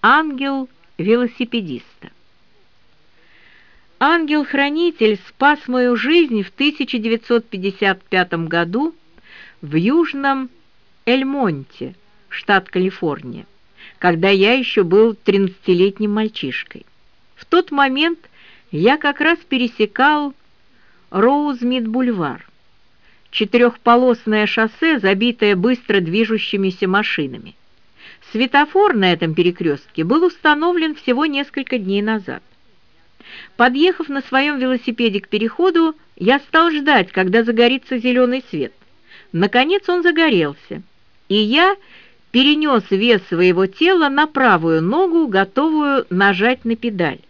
Ангел велосипедиста. Ангел-хранитель спас мою жизнь в 1955 году в Южном Эльмонте, штат Калифорния, когда я еще был 13-летним мальчишкой. В тот момент я как раз пересекал Роузмит-бульвар, четырехполосное шоссе, забитое быстро движущимися машинами. Светофор на этом перекрестке был установлен всего несколько дней назад. Подъехав на своем велосипеде к переходу, я стал ждать, когда загорится зеленый свет. Наконец он загорелся, и я перенес вес своего тела на правую ногу, готовую нажать на педаль.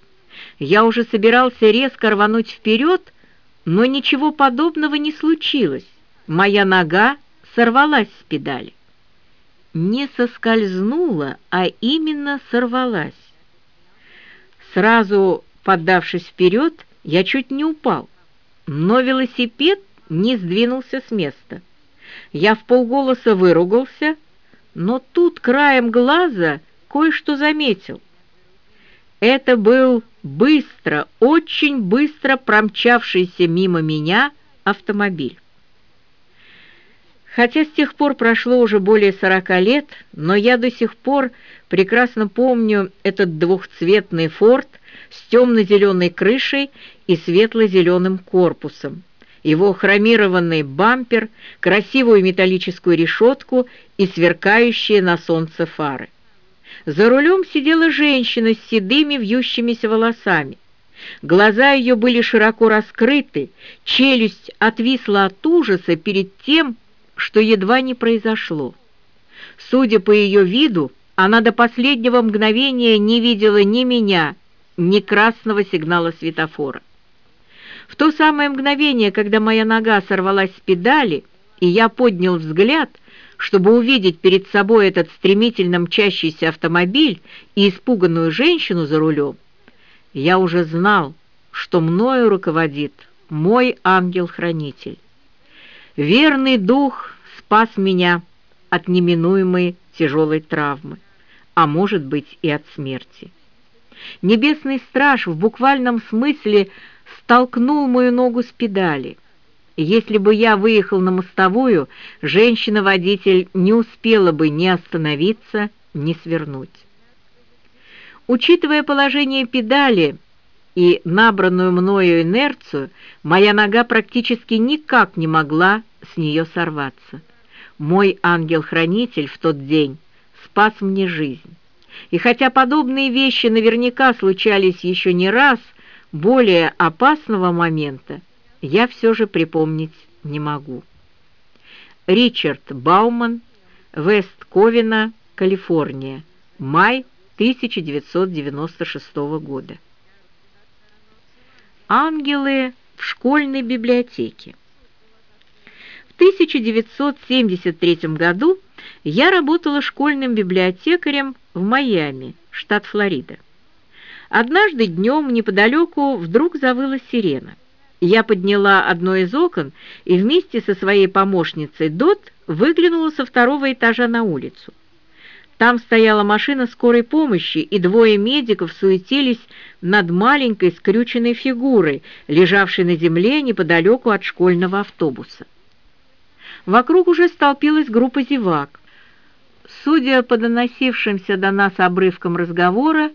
Я уже собирался резко рвануть вперед, но ничего подобного не случилось. Моя нога сорвалась с педали. Не соскользнула, а именно сорвалась. Сразу поддавшись вперед, я чуть не упал, но велосипед не сдвинулся с места. Я в полголоса выругался, но тут краем глаза кое-что заметил. Это был быстро, очень быстро промчавшийся мимо меня автомобиль. Хотя с тех пор прошло уже более сорока лет, но я до сих пор прекрасно помню этот двухцветный «Форд» с темно-зеленой крышей и светло-зеленым корпусом, его хромированный бампер, красивую металлическую решетку и сверкающие на солнце фары. За рулем сидела женщина с седыми вьющимися волосами. Глаза ее были широко раскрыты, челюсть отвисла от ужаса перед тем, что едва не произошло. Судя по ее виду, она до последнего мгновения не видела ни меня, ни красного сигнала светофора. В то самое мгновение, когда моя нога сорвалась с педали, и я поднял взгляд, чтобы увидеть перед собой этот стремительно мчащийся автомобиль и испуганную женщину за рулем, я уже знал, что мною руководит мой ангел-хранитель. Верный дух спас меня от неминуемой тяжелой травмы, а может быть и от смерти. Небесный страж в буквальном смысле столкнул мою ногу с педали. Если бы я выехал на мостовую, женщина-водитель не успела бы ни остановиться, ни свернуть. Учитывая положение педали и набранную мною инерцию, моя нога практически никак не могла с нее сорваться. Мой ангел-хранитель в тот день спас мне жизнь. И хотя подобные вещи наверняка случались еще не раз, более опасного момента я все же припомнить не могу. Ричард Бауман, Вест-Ковина, Калифорния, май 1996 года. Ангелы в школьной библиотеке. В 1973 году я работала школьным библиотекарем в Майами, штат Флорида. Однажды днем неподалеку вдруг завыла сирена. Я подняла одно из окон и вместе со своей помощницей Дот выглянула со второго этажа на улицу. Там стояла машина скорой помощи, и двое медиков суетились над маленькой скрюченной фигурой, лежавшей на земле неподалеку от школьного автобуса. Вокруг уже столпилась группа зевак. Судя по доносившимся до нас обрывкам разговора,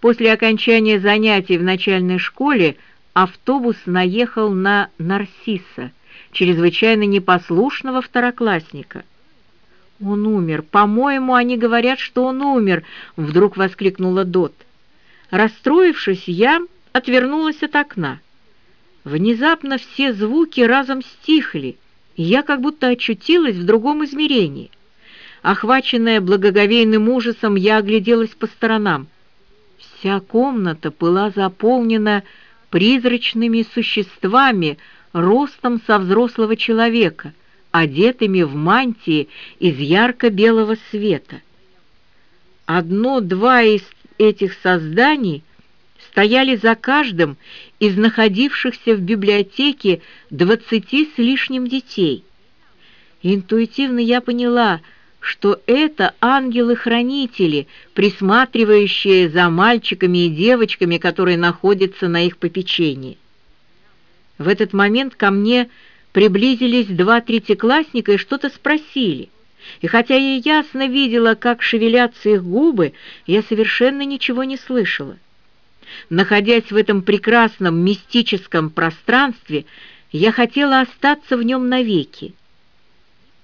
после окончания занятий в начальной школе автобус наехал на Нарсиса, чрезвычайно непослушного второклассника. «Он умер! По-моему, они говорят, что он умер!» — вдруг воскликнула Дот. Расстроившись, я отвернулась от окна. Внезапно все звуки разом стихли, я как будто очутилась в другом измерении — Охваченная благоговейным ужасом, я огляделась по сторонам. Вся комната была заполнена призрачными существами ростом со взрослого человека, одетыми в мантии из ярко-белого света. Одно-два из этих созданий стояли за каждым из находившихся в библиотеке двадцати с лишним детей. Интуитивно я поняла — что это ангелы-хранители, присматривающие за мальчиками и девочками, которые находятся на их попечении. В этот момент ко мне приблизились два третьеклассника и что-то спросили. И хотя я ясно видела, как шевелятся их губы, я совершенно ничего не слышала. Находясь в этом прекрасном мистическом пространстве, я хотела остаться в нем навеки.